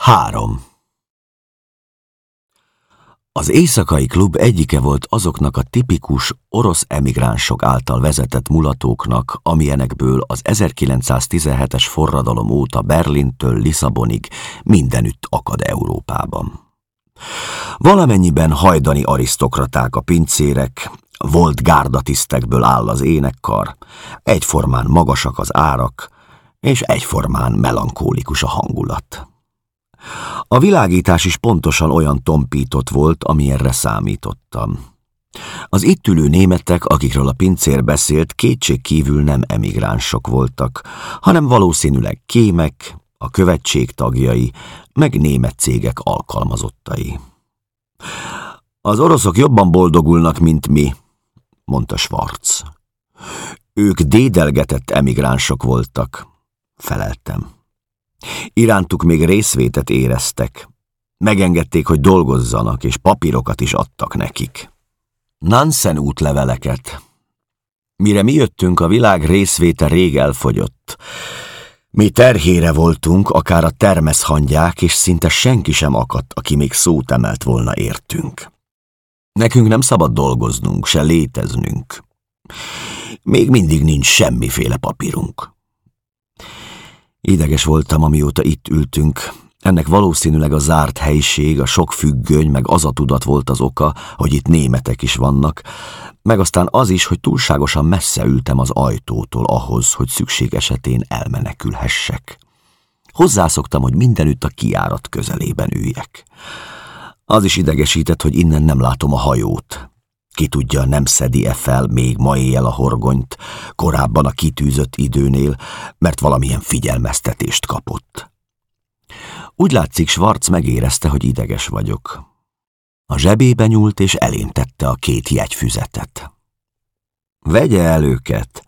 Három. Az éjszakai klub egyike volt azoknak a tipikus orosz emigránsok által vezetett mulatóknak, amilyenekből az 1917-es forradalom óta Berlintől Lisszabonig mindenütt akad Európában. Valamennyiben hajdani arisztokraták a pincérek, volt gárdatisztekből áll az énekkar, egyformán magasak az árak, és egyformán melankólikus a hangulat. A világítás is pontosan olyan tompított volt, amilyenre számítottam. Az itt ülő németek, akikről a pincér beszélt, kétség kívül nem emigránsok voltak, hanem valószínűleg kémek, a követség tagjai, meg német cégek alkalmazottai. Az oroszok jobban boldogulnak, mint mi, mondta Schwarz. Ők dédelgetett emigránsok voltak, feleltem. Irántuk még részvétet éreztek. Megengedték, hogy dolgozzanak, és papírokat is adtak nekik. Nansen útleveleket. Mire mi jöttünk, a világ részvéte rég elfogyott. Mi terhére voltunk, akár a termeszhangyák, és szinte senki sem akadt, aki még szót emelt volna értünk. Nekünk nem szabad dolgoznunk, se léteznünk. Még mindig nincs semmiféle papírunk. Ideges voltam, amióta itt ültünk. Ennek valószínűleg a zárt helység, a sok függöny, meg az a tudat volt az oka, hogy itt németek is vannak, meg aztán az is, hogy túlságosan messze ültem az ajtótól ahhoz, hogy szükség esetén elmenekülhessek. Hozzászoktam, hogy mindenütt a kiárat közelében üljek. Az is idegesített, hogy innen nem látom a hajót. Ki tudja, nem szedi-e fel még ma éjjel a horgonyt, korábban a kitűzött időnél, mert valamilyen figyelmeztetést kapott. Úgy látszik, Schwarz megérezte, hogy ideges vagyok. A zsebébe nyúlt, és eléntette a két jegyfüzetet. Vegye el őket,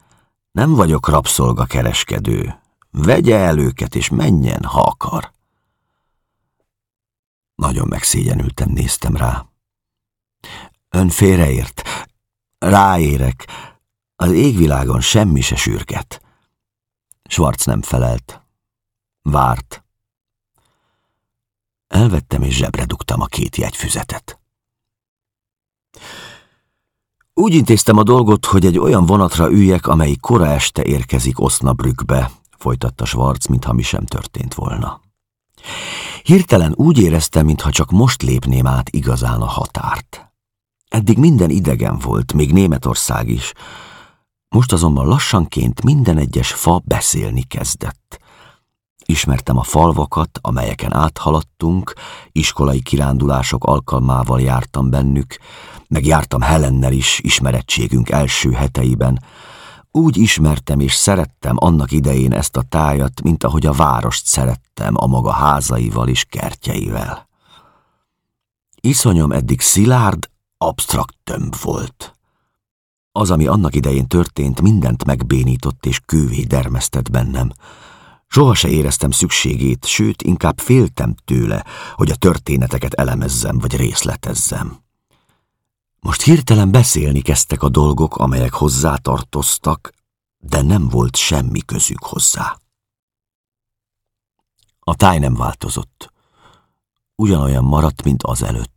nem vagyok rabszolgakereskedő. Vegye el őket, és menjen, ha akar. Nagyon megszégyenültem, néztem rá. Ön félreért. Ráérek. Az égvilágon semmi se sürget. Schwarz nem felelt. Várt. Elvettem és zsebre dugtam a két jegyfüzetet. Úgy intéztem a dolgot, hogy egy olyan vonatra üljek, amely kora este érkezik Osnabrückbe, folytatta Schwarz, mintha mi sem történt volna. Hirtelen úgy éreztem, mintha csak most lépném át igazán a határt. Eddig minden idegen volt, még Németország is. Most azonban lassanként minden egyes fa beszélni kezdett. Ismertem a falvakat, amelyeken áthaladtunk, iskolai kirándulások alkalmával jártam bennük, meg jártam Helennel is ismerettségünk első heteiben. Úgy ismertem és szerettem annak idején ezt a tájat, mint ahogy a várost szerettem a maga házaival és kertjeivel. Iszonyom eddig szilárd, absztrakt tömb volt. Az, ami annak idején történt, mindent megbénított és kővé dermesztett bennem. Soha se éreztem szükségét, sőt, inkább féltem tőle, hogy a történeteket elemezzem vagy részletezzem. Most hirtelen beszélni kezdtek a dolgok, amelyek hozzá tartoztak, de nem volt semmi közük hozzá. A táj nem változott. Ugyanolyan maradt, mint az előtt.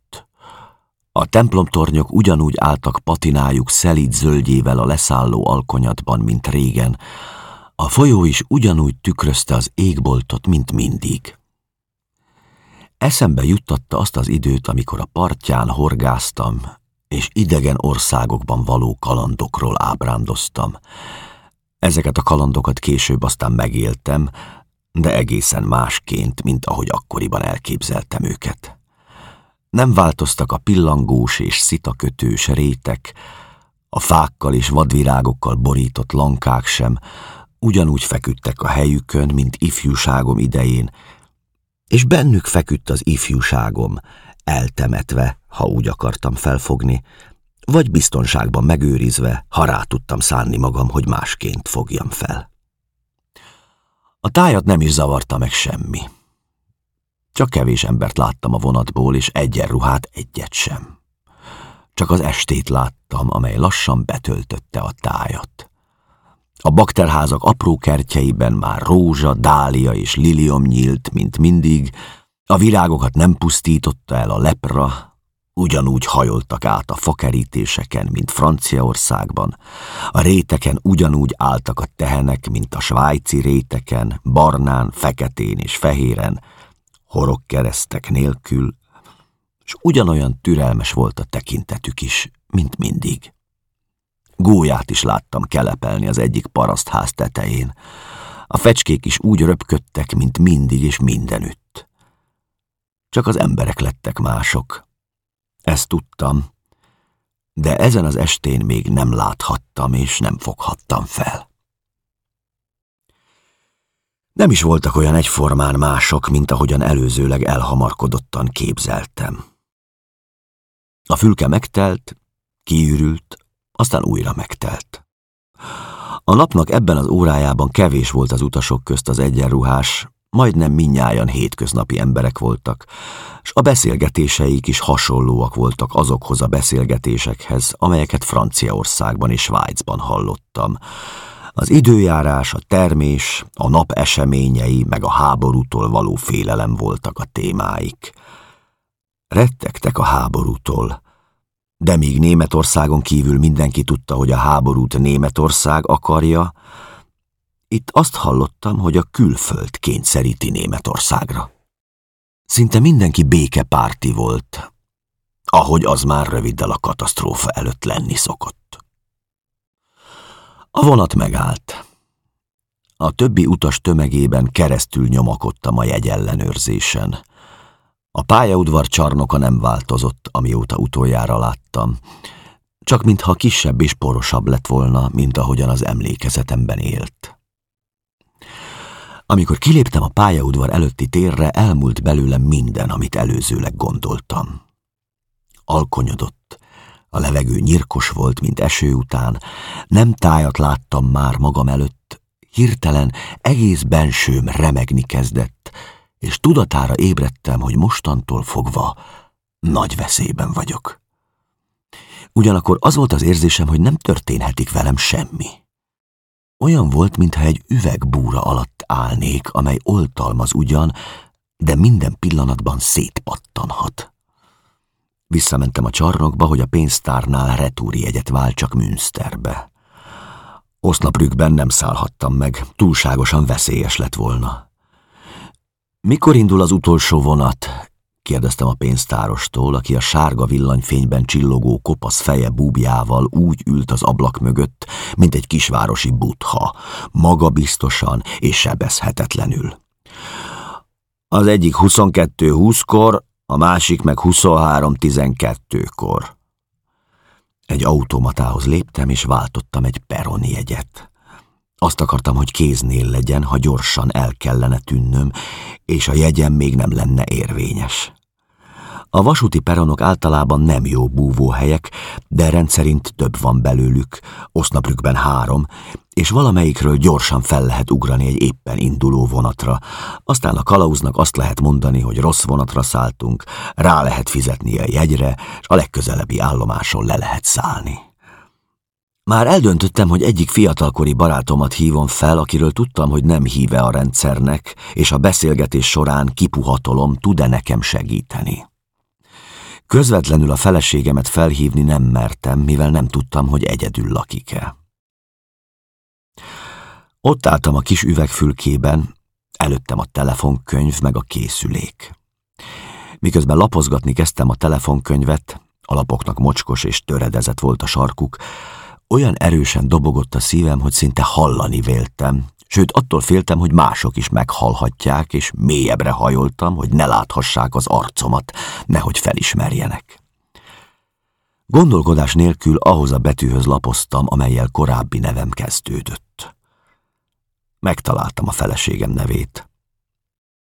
A templomtornyok ugyanúgy álltak patinájuk szelíd zöldjével a leszálló alkonyatban, mint régen. A folyó is ugyanúgy tükrözte az égboltot, mint mindig. Eszembe juttatta azt az időt, amikor a partján horgáztam, és idegen országokban való kalandokról ábrándoztam. Ezeket a kalandokat később aztán megéltem, de egészen másként, mint ahogy akkoriban elképzeltem őket. Nem változtak a pillangós és szitakötős rétek, a fákkal és vadvirágokkal borított lankák sem, ugyanúgy feküdtek a helyükön, mint ifjúságom idején, és bennük feküdt az ifjúságom, eltemetve, ha úgy akartam felfogni, vagy biztonságban megőrizve, ha rá tudtam szánni magam, hogy másként fogjam fel. A tájat nem is zavarta meg semmi. Csak kevés embert láttam a vonatból, és egyenruhát egyet sem. Csak az estét láttam, amely lassan betöltötte a tájat. A bakterházak apró kertjeiben már rózsa, dália és lilium nyílt, mint mindig, A virágokat nem pusztította el a lepra, ugyanúgy hajoltak át a fakerítéseken, mint Franciaországban, a réteken ugyanúgy álltak a tehenek, mint a svájci réteken, barnán, feketén és fehéren, horogkeresztek nélkül, és ugyanolyan türelmes volt a tekintetük is, mint mindig. Gólyát is láttam kelepelni az egyik parasztház tetején. A fecskék is úgy röpködtek, mint mindig és mindenütt. Csak az emberek lettek mások, ezt tudtam, de ezen az estén még nem láthattam és nem foghattam fel. Nem is voltak olyan egyformán mások, mint ahogyan előzőleg elhamarkodottan képzeltem. A fülke megtelt, kiürült, aztán újra megtelt. A napnak ebben az órájában kevés volt az utasok közt az egyenruhás, majdnem minnyájan hétköznapi emberek voltak, és a beszélgetéseik is hasonlóak voltak azokhoz a beszélgetésekhez, amelyeket Franciaországban és Svájcban hallottam. Az időjárás, a termés, a nap eseményei, meg a háborútól való félelem voltak a témáik. Rettegtek a háborútól, de míg Németországon kívül mindenki tudta, hogy a háborút Németország akarja, itt azt hallottam, hogy a külföld kényszeríti Németországra. Szinte mindenki békepárti volt, ahogy az már röviddel a katasztrófa előtt lenni szokott. A vonat megállt. A többi utas tömegében keresztül nyomakodtam a jegyellenőrzésen. A pályaudvar csarnoka nem változott, amióta utoljára láttam, csak mintha kisebb és porosabb lett volna, mint ahogyan az emlékezetemben élt. Amikor kiléptem a pályaudvar előtti térre, elmúlt belőlem minden, amit előzőleg gondoltam. Alkonyodott, a levegő nyirkos volt, mint eső után, nem tájat láttam már magam előtt, hirtelen egész bensőm remegni kezdett, és tudatára ébredtem, hogy mostantól fogva nagy veszélyben vagyok. Ugyanakkor az volt az érzésem, hogy nem történhetik velem semmi. Olyan volt, mintha egy üvegbúra alatt állnék, amely oltalmaz ugyan, de minden pillanatban szétpattanhat. Visszamentem a csarnokba, hogy a pénztárnál retúri egyet váltsak Münsterbe. Osznabrükben nem szállhattam meg, túlságosan veszélyes lett volna. Mikor indul az utolsó vonat? kérdeztem a pénztárostól, aki a sárga villanyfényben csillogó kopasz feje búbjával úgy ült az ablak mögött, mint egy kisvárosi butha, magabiztosan és sebezhetetlenül. Az egyik 22-20-kor, a másik meg 23-12-kor. Egy automatához léptem, és váltottam egy peroni jegyet. Azt akartam, hogy kéznél legyen, ha gyorsan el kellene tűnnöm, és a jegyem még nem lenne érvényes. A vasúti peronok általában nem jó búvóhelyek, de rendszerint több van belőlük, osznabrükben három, és valamelyikről gyorsan fel lehet ugrani egy éppen induló vonatra. Aztán a kalauznak azt lehet mondani, hogy rossz vonatra szálltunk, rá lehet fizetni a jegyre, és a legközelebbi állomáson le lehet szállni. Már eldöntöttem, hogy egyik fiatalkori barátomat hívom fel, akiről tudtam, hogy nem híve a rendszernek, és a beszélgetés során kipuhatolom, tud-e nekem segíteni. Közvetlenül a feleségemet felhívni nem mertem, mivel nem tudtam, hogy egyedül lakik-e. Ott álltam a kis üvegfülkében, előttem a telefonkönyv meg a készülék. Miközben lapozgatni kezdtem a telefonkönyvet, a lapoknak mocskos és töredezett volt a sarkuk, olyan erősen dobogott a szívem, hogy szinte hallani véltem, sőt attól féltem, hogy mások is meghallhatják, és mélyebbre hajoltam, hogy ne láthassák az arcomat, nehogy felismerjenek. Gondolkodás nélkül ahhoz a betűhöz lapoztam, amelyel korábbi nevem kezdődött. Megtaláltam a feleségem nevét.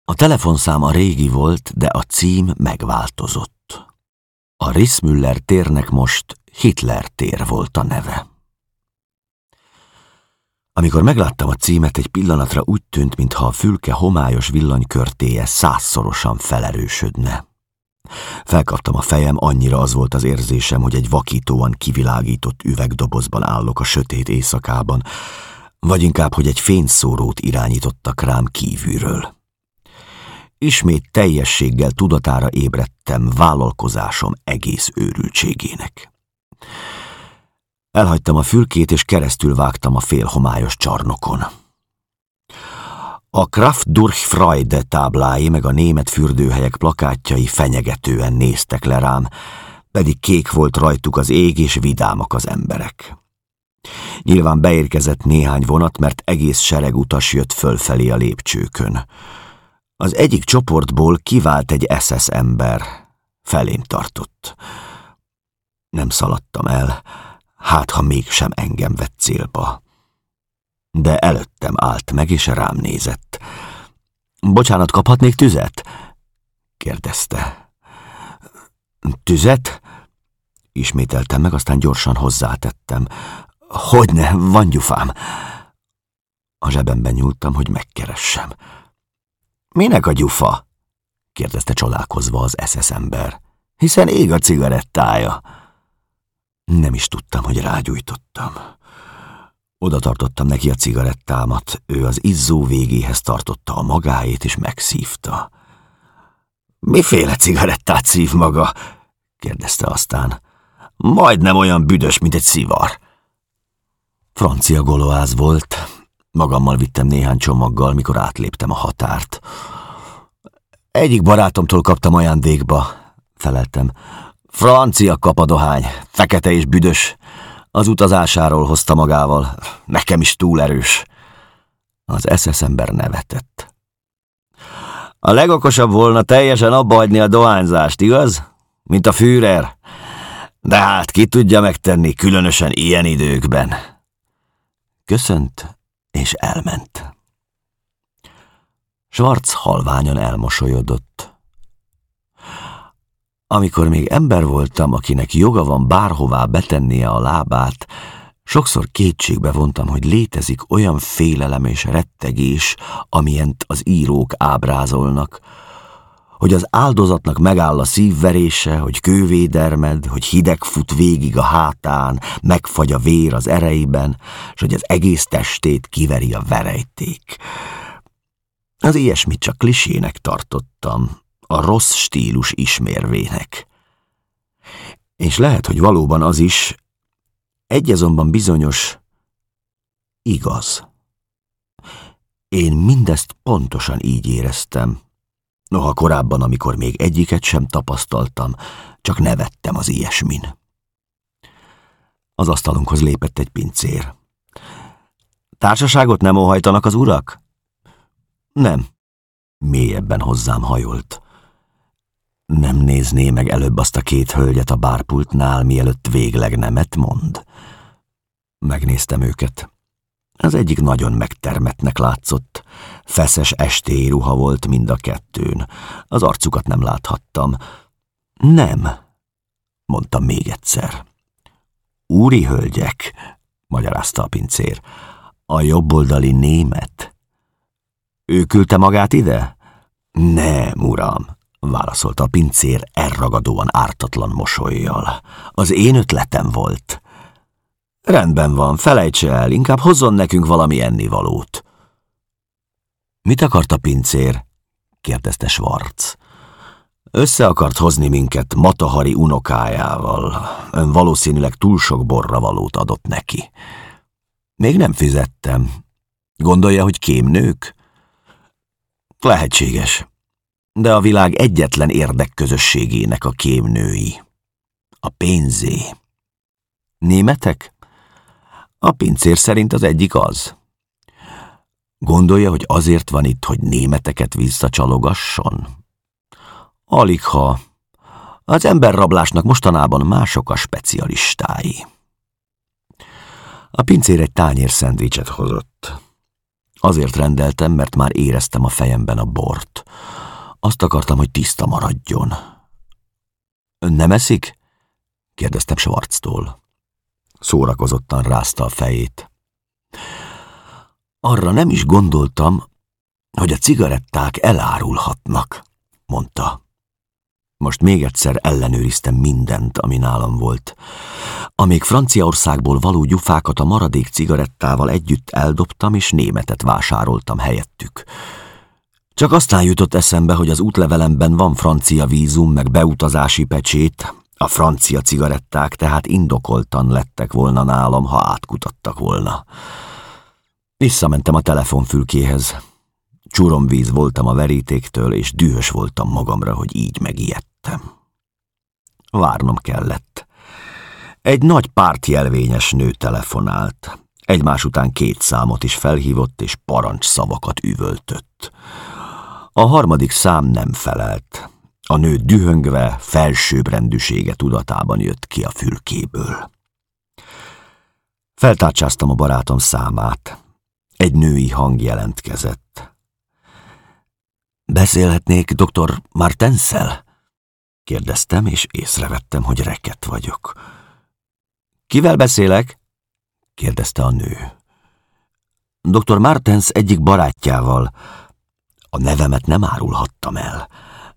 A telefonszám a régi volt, de a cím megváltozott. A Rissmüller térnek most Hitler tér volt a neve. Amikor megláttam a címet, egy pillanatra úgy tűnt, mintha a fülke homályos villanykörtéje százszorosan felerősödne. Felkaptam a fejem, annyira az volt az érzésem, hogy egy vakítóan kivilágított üvegdobozban állok a sötét éjszakában, vagy inkább, hogy egy fényszórót irányítottak rám kívülről. ismét teljességgel tudatára ébredtem vállalkozásom egész őrültségének. Elhagytam a fülkét, és keresztül vágtam a félhomályos csarnokon. A Kraft durch Freude táblái meg a német fürdőhelyek plakátjai fenyegetően néztek le rám, pedig kék volt rajtuk az ég és vidámak az emberek. Nyilván beérkezett néhány vonat, mert egész sereg utas jött fölfelé a lépcsőkön. Az egyik csoportból kivált egy SS ember. Felém tartott. Nem szaladtam el, hát ha mégsem engem vett célba. De előttem állt meg, és rám nézett. Bocsánat, kaphatnék tüzet? kérdezte. Tüzet? Ismételtem meg, aztán gyorsan hozzátettem. Hogyne, van gyufám. A zsebemben nyúltam, hogy megkeressem. Minek a gyufa? kérdezte csodálkozva az SS ember. Hiszen ég a cigarettája. Nem is tudtam, hogy rágyújtottam. Oda tartottam neki a cigarettámat, ő az izzó végéhez tartotta a magáét, és megszívta. Miféle cigarettát szív maga? kérdezte aztán. Majdnem olyan büdös, mint egy szivar. Francia goloáz volt. Magammal vittem néhány csomaggal, mikor átléptem a határt. Egyik barátomtól kaptam ajándékba, feleltem. Francia kapadohány, fekete és büdös. Az utazásáról hozta magával. Nekem is túl erős. Az SS ember nevetett. A legokosabb volna teljesen abba hagyni a dohányzást, igaz? Mint a Führer. De hát ki tudja megtenni, különösen ilyen időkben. Köszönt, és elment. Schwarz halványan elmosolyodott. Amikor még ember voltam, akinek joga van bárhová betennie a lábát, sokszor kétségbe vontam, hogy létezik olyan félelem és rettegés, amilyent az írók ábrázolnak, hogy az áldozatnak megáll a szívverése, hogy kővédermed, hogy hideg fut végig a hátán, megfagy a vér az ereiben, és hogy az egész testét kiveri a verejték. Az ilyesmit csak klisének tartottam, a rossz stílus ismérvének. És lehet, hogy valóban az is, egy azonban bizonyos, igaz. Én mindezt pontosan így éreztem, Noha korábban, amikor még egyiket sem tapasztaltam, csak nevettem az ilyesmin. Az asztalunkhoz lépett egy pincér. Társaságot nem óhajtanak az urak? Nem. Mélyebben hozzám hajolt. Nem nézné meg előbb azt a két hölgyet a bárpultnál, mielőtt végleg nemet mond? Megnéztem őket. Az egyik nagyon megtermetnek látszott. Feszes estély ruha volt mind a kettőn. Az arcukat nem láthattam. Nem, mondta még egyszer. Úri hölgyek, magyarázta a pincér. A jobboldali német. Ő küldte magát ide? Nem, uram, válaszolta a pincér elragadóan ártatlan mosolyjal. Az én ötletem volt. Rendben van, felejtse el, inkább hozzon nekünk valami ennivalót. Mit akart a pincér? kérdezte Schwarz. Össze akart hozni minket Matahari unokájával. Ön valószínűleg túl sok borra valót adott neki. Még nem fizettem. Gondolja, hogy kémnők? Lehetséges. De a világ egyetlen érdekközösségének a kémnői. A pénzé. Németek? A pincér szerint az egyik az. Gondolja, hogy azért van itt, hogy németeket visszacsalogasson? Alig ha. Az emberrablásnak mostanában mások a specialistái. A pincér egy tányér szendvicset hozott. Azért rendeltem, mert már éreztem a fejemben a bort. Azt akartam, hogy tiszta maradjon. Nem eszik? kérdeztem Schwarztól. Szórakozottan rázta a fejét. Arra nem is gondoltam, hogy a cigaretták elárulhatnak, mondta. Most még egyszer ellenőriztem mindent, ami nálam volt. Amíg Franciaországból való gyufákat a maradék cigarettával együtt eldobtam, és németet vásároltam helyettük. Csak aztán jutott eszembe, hogy az útlevelemben van francia vízum, meg beutazási pecsét, a francia cigaretták tehát indokoltan lettek volna nálam, ha átkutattak volna. Visszamentem a telefonfülkéhez. Csuromvíz voltam a verítéktől, és dühös voltam magamra, hogy így megijedtem. Várnom kellett. Egy nagy pártjelvényes nő telefonált. Egymás után két számot is felhívott, és parancs szavakat üvöltött. A harmadik szám nem felelt. A nő dühöngve, felsőbbrendűsége tudatában jött ki a fülkéből. Feltárcsáztam a barátom számát. Egy női hang jelentkezett. Beszélhetnék dr. Martenszel? Kérdeztem, és észrevettem, hogy reket vagyok. Kivel beszélek? kérdezte a nő. Dr. Martens egyik barátjával. A nevemet nem árulhattam el.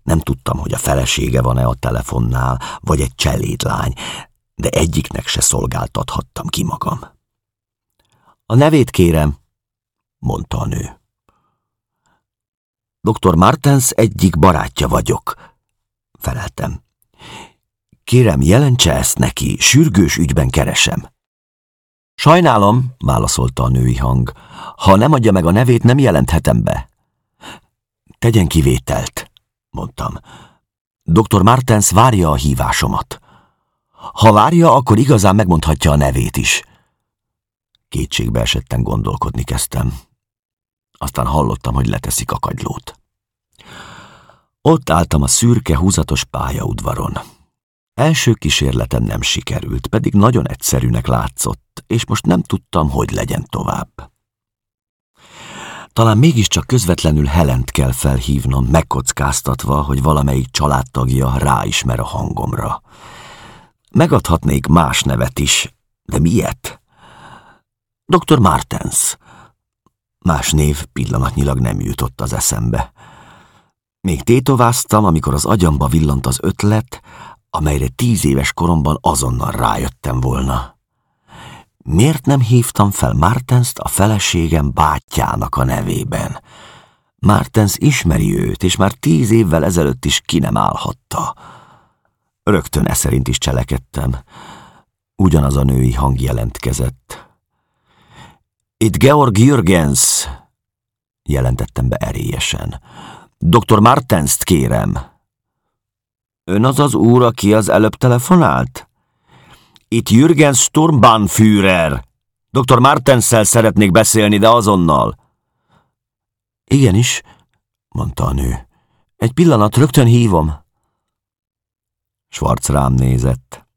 Nem tudtam, hogy a felesége van-e a telefonnál, vagy egy cselédlány, de egyiknek se szolgáltathattam ki magam. A nevét kérem, mondta a nő. Dr. Martens egyik barátja vagyok, feleltem. Kérem, jelentse ezt neki, sürgős ügyben keresem. Sajnálom, válaszolta a női hang. Ha nem adja meg a nevét, nem jelenthetem be. Tegyen kivételt, mondtam. Dr. Martens várja a hívásomat. Ha várja, akkor igazán megmondhatja a nevét is. Kétségbe esetten gondolkodni kezdtem. Aztán hallottam, hogy leteszik a kagylót. Ott álltam a szürke, húzatos pályaudvaron. Első kísérletem nem sikerült, pedig nagyon egyszerűnek látszott, és most nem tudtam, hogy legyen tovább. Talán mégiscsak közvetlenül Helent kell felhívnom, megkockáztatva, hogy valamelyik családtagja ráismer a hangomra. Megadhatnék más nevet is, de miért? Dr. Martens. Más név pillanatnyilag nem jutott az eszembe. Még tétováztam, amikor az agyamba villant az ötlet, amelyre tíz éves koromban azonnal rájöttem volna. Miért nem hívtam fel Martenst a feleségem bátyjának a nevében? Martens ismeri őt, és már tíz évvel ezelőtt is ki nem állhatta. Rögtön e is cselekedtem. Ugyanaz a női hang jelentkezett. Itt Georg Jürgens, jelentettem be erélyesen. Dr. Martenst kérem. Ön az az úr, aki az előbb telefonált? Itt Jürgen Sturmbannführer. Dr. Martenssel szeretnék beszélni, de azonnal. Igenis, mondta a nő. Egy pillanat, rögtön hívom. Schwarz rám nézett.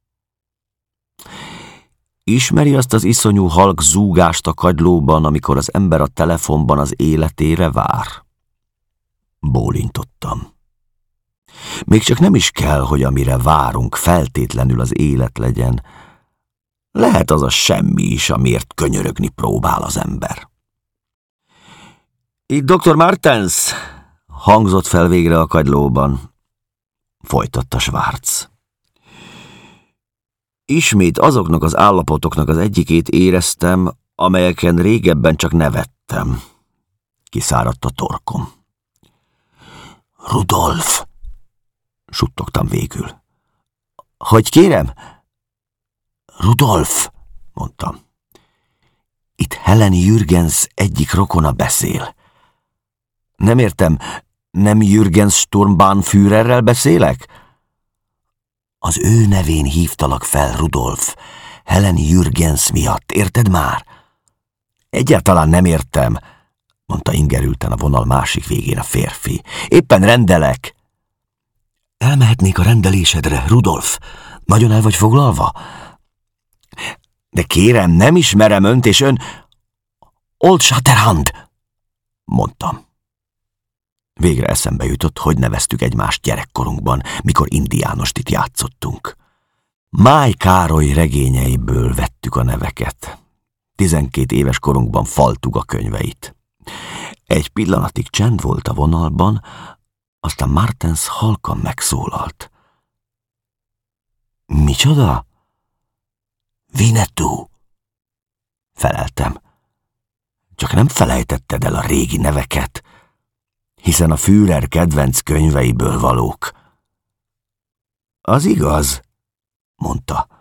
Ismeri azt az iszonyú halk zúgást a kagylóban, amikor az ember a telefonban az életére vár? Bólintottam. Még csak nem is kell, hogy amire várunk feltétlenül az élet legyen. Lehet az a semmi is, amiért könyörögni próbál az ember. Itt Dr. Martens, hangzott fel végre a kagylóban. Folytatta Schwarz. Ismét azoknak az állapotoknak az egyikét éreztem, amelyeken régebben csak nevettem. Kiszáradt a torkom. Rudolf! suttogtam végül. Hogy kérem? Rudolf, mondtam. Itt Helen Jürgens egyik rokona beszél. Nem értem, nem Jürgens Sturmbannführerrel beszélek? Az ő nevén hívtalak fel, Rudolf. Helen Jürgens miatt, érted már? Egyáltalán nem értem, mondta ingerülten a vonal másik végén a férfi. Éppen rendelek. Elmehetnék a rendelésedre, Rudolf. Nagyon el vagy foglalva? De kérem, nem ismerem önt, és ön... Old Shatterhand, mondtam. Végre eszembe jutott, hogy neveztük egymást gyerekkorunkban, mikor indiánost itt játszottunk. Máj Károly regényeiből vettük a neveket. Tizenkét éves korunkban faltuk a könyveit. Egy pillanatig csend volt a vonalban, aztán Martens halkan megszólalt. Micsoda? Vinetú. Feleltem. Csak nem felejtetted el a régi neveket. hiszen a Führer kedvenc könyveiből valók. Az igaz, mondta.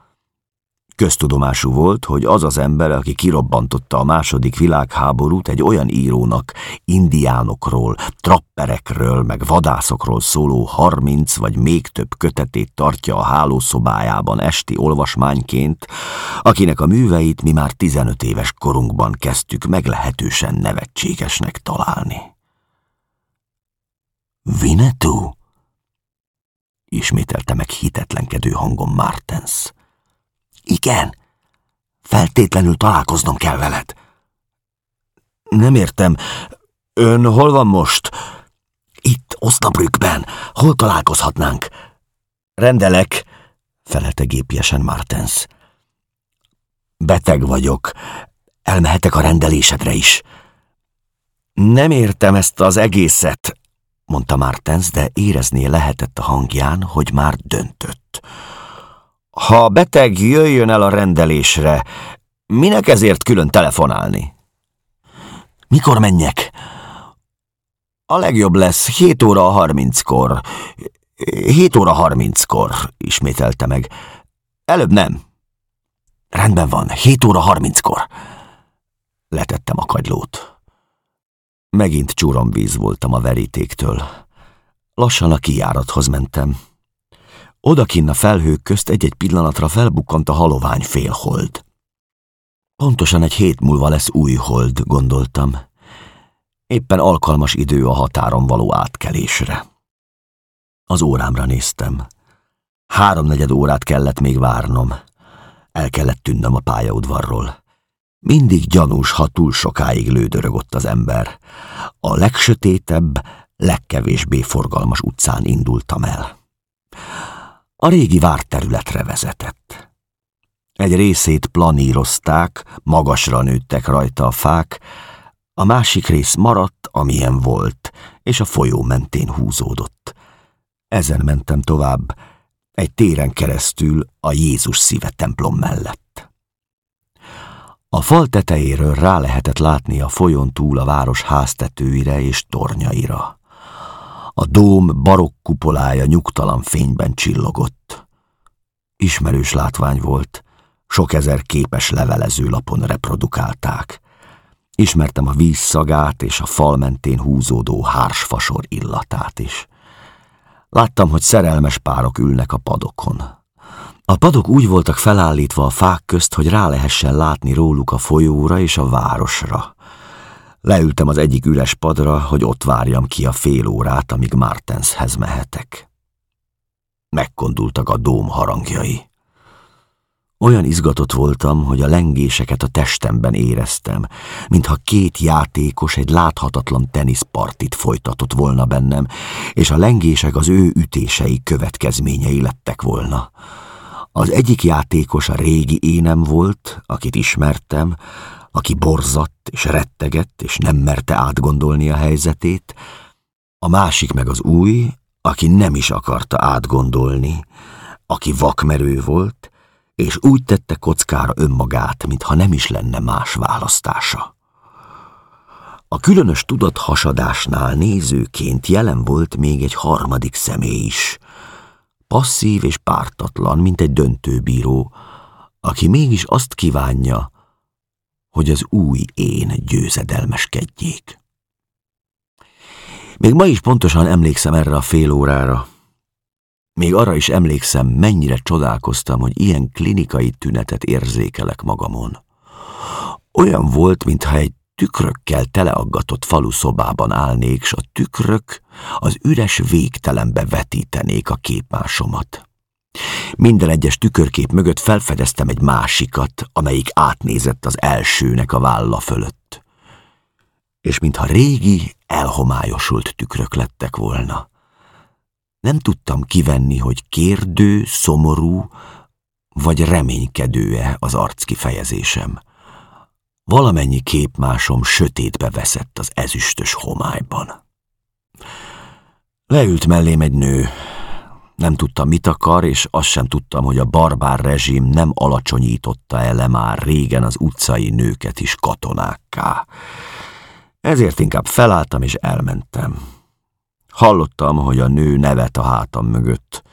Köztudomású volt, hogy az az ember, aki kirobbantotta a második világháborút, egy olyan írónak indiánokról, trapperekről, meg vadászokról szóló harminc vagy még több kötetét tartja a hálószobájában esti olvasmányként, akinek a műveit mi már 15 éves korunkban kezdtük meglehetősen nevetségesnek találni. Vinetú? Ismételte meg hitetlenkedő hangon Martens. Igen, feltétlenül találkoznom kell veled. Nem értem, ön hol van most? Itt, Osnabrückben. Hol találkozhatnánk? Rendelek, felelte gépiesen Martens. Beteg vagyok. Elmehetek a rendelésedre is. Nem értem ezt az egészet, mondta Martens, de éreznie lehetett a hangján, hogy már döntött. Ha beteg jöjjön el a rendelésre, minek ezért külön telefonálni? Mikor menjek? A legjobb lesz 7 óra 30-kor. 7 óra 30-kor, ismételte meg. Előbb nem. Rendben van, 7 óra 30-kor. Letettem a kagylót. Megint csúromvíz voltam a verítéktől. Lassan a kijárathoz mentem. Odakinn a felhők közt egy-egy pillanatra felbukkant a halovány félhold. Pontosan egy hét múlva lesz új hold, gondoltam. Éppen alkalmas idő a határon való átkelésre. Az órámra néztem. Háromnegyed órát kellett még várnom. El kellett tűnnöm a pályaudvarról. Mindig gyanús, ha túl sokáig lődörögött az ember. A legsötétebb, legkevésbé forgalmas utcán indultam el a régi várterületre vezetett. Egy részét planírozták, magasra nőttek rajta a fák, a másik rész maradt, amilyen volt, és a folyó mentén húzódott. Ezen mentem tovább, egy téren keresztül a Jézus szíve templom mellett. A fal tetejéről rá lehetett látni a folyón túl a város háztetőire és tornyaira. A dóm barokk kupolája nyugtalan fényben csillogott. Ismerős látvány volt, sok ezer képes levelező lapon reprodukálták. Ismertem a víz szagát és a fal mentén húzódó hársfasor illatát is. Láttam, hogy szerelmes párok ülnek a padokon. A padok úgy voltak felállítva a fák közt, hogy rá lehessen látni róluk a folyóra és a városra. Leültem az egyik üres padra, hogy ott várjam ki a fél órát, amíg Martenshez mehetek. Megkondultak a dóm harangjai. Olyan izgatott voltam, hogy a lengéseket a testemben éreztem, mintha két játékos egy láthatatlan teniszpartit folytatott volna bennem, és a lengések az ő ütései következményei lettek volna. Az egyik játékos a régi énem volt, akit ismertem, aki borzadt és rettegett, és nem merte átgondolni a helyzetét, a másik meg az új, aki nem is akarta átgondolni, aki vakmerő volt, és úgy tette kockára önmagát, mintha nem is lenne más választása. A különös tudathasadásnál nézőként jelen volt még egy harmadik személy is, passzív és pártatlan, mint egy döntőbíró, aki mégis azt kívánja, hogy az új én győzedelmeskedjék. Még ma is pontosan emlékszem erre a fél órára. Még arra is emlékszem, mennyire csodálkoztam, hogy ilyen klinikai tünetet érzékelek magamon. Olyan volt, mintha egy tükrökkel teleaggatott falu szobában állnék, s a tükrök az üres végtelenbe vetítenék a képmásomat. Minden egyes tükörkép mögött felfedeztem egy másikat, amelyik átnézett az elsőnek a válla fölött. És mintha régi, elhomályosult tükrök lettek volna. Nem tudtam kivenni, hogy kérdő, szomorú, vagy reménykedő-e az arc kifejezésem. Valamennyi képmásom sötétbe veszett az ezüstös homályban. Leült mellém egy nő, nem tudtam, mit akar, és azt sem tudtam, hogy a barbár rezsim nem alacsonyította ele már régen az utcai nőket is katonákká. Ezért inkább felálltam és elmentem. Hallottam, hogy a nő nevet a hátam mögött.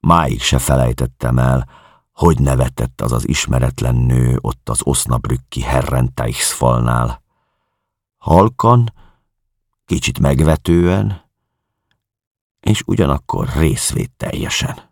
Máig se felejtettem el, hogy nevetett az az ismeretlen nő ott az Osnabrücki Herrenteichs falnál. Halkan, kicsit megvetően, és ugyanakkor részvét teljesen.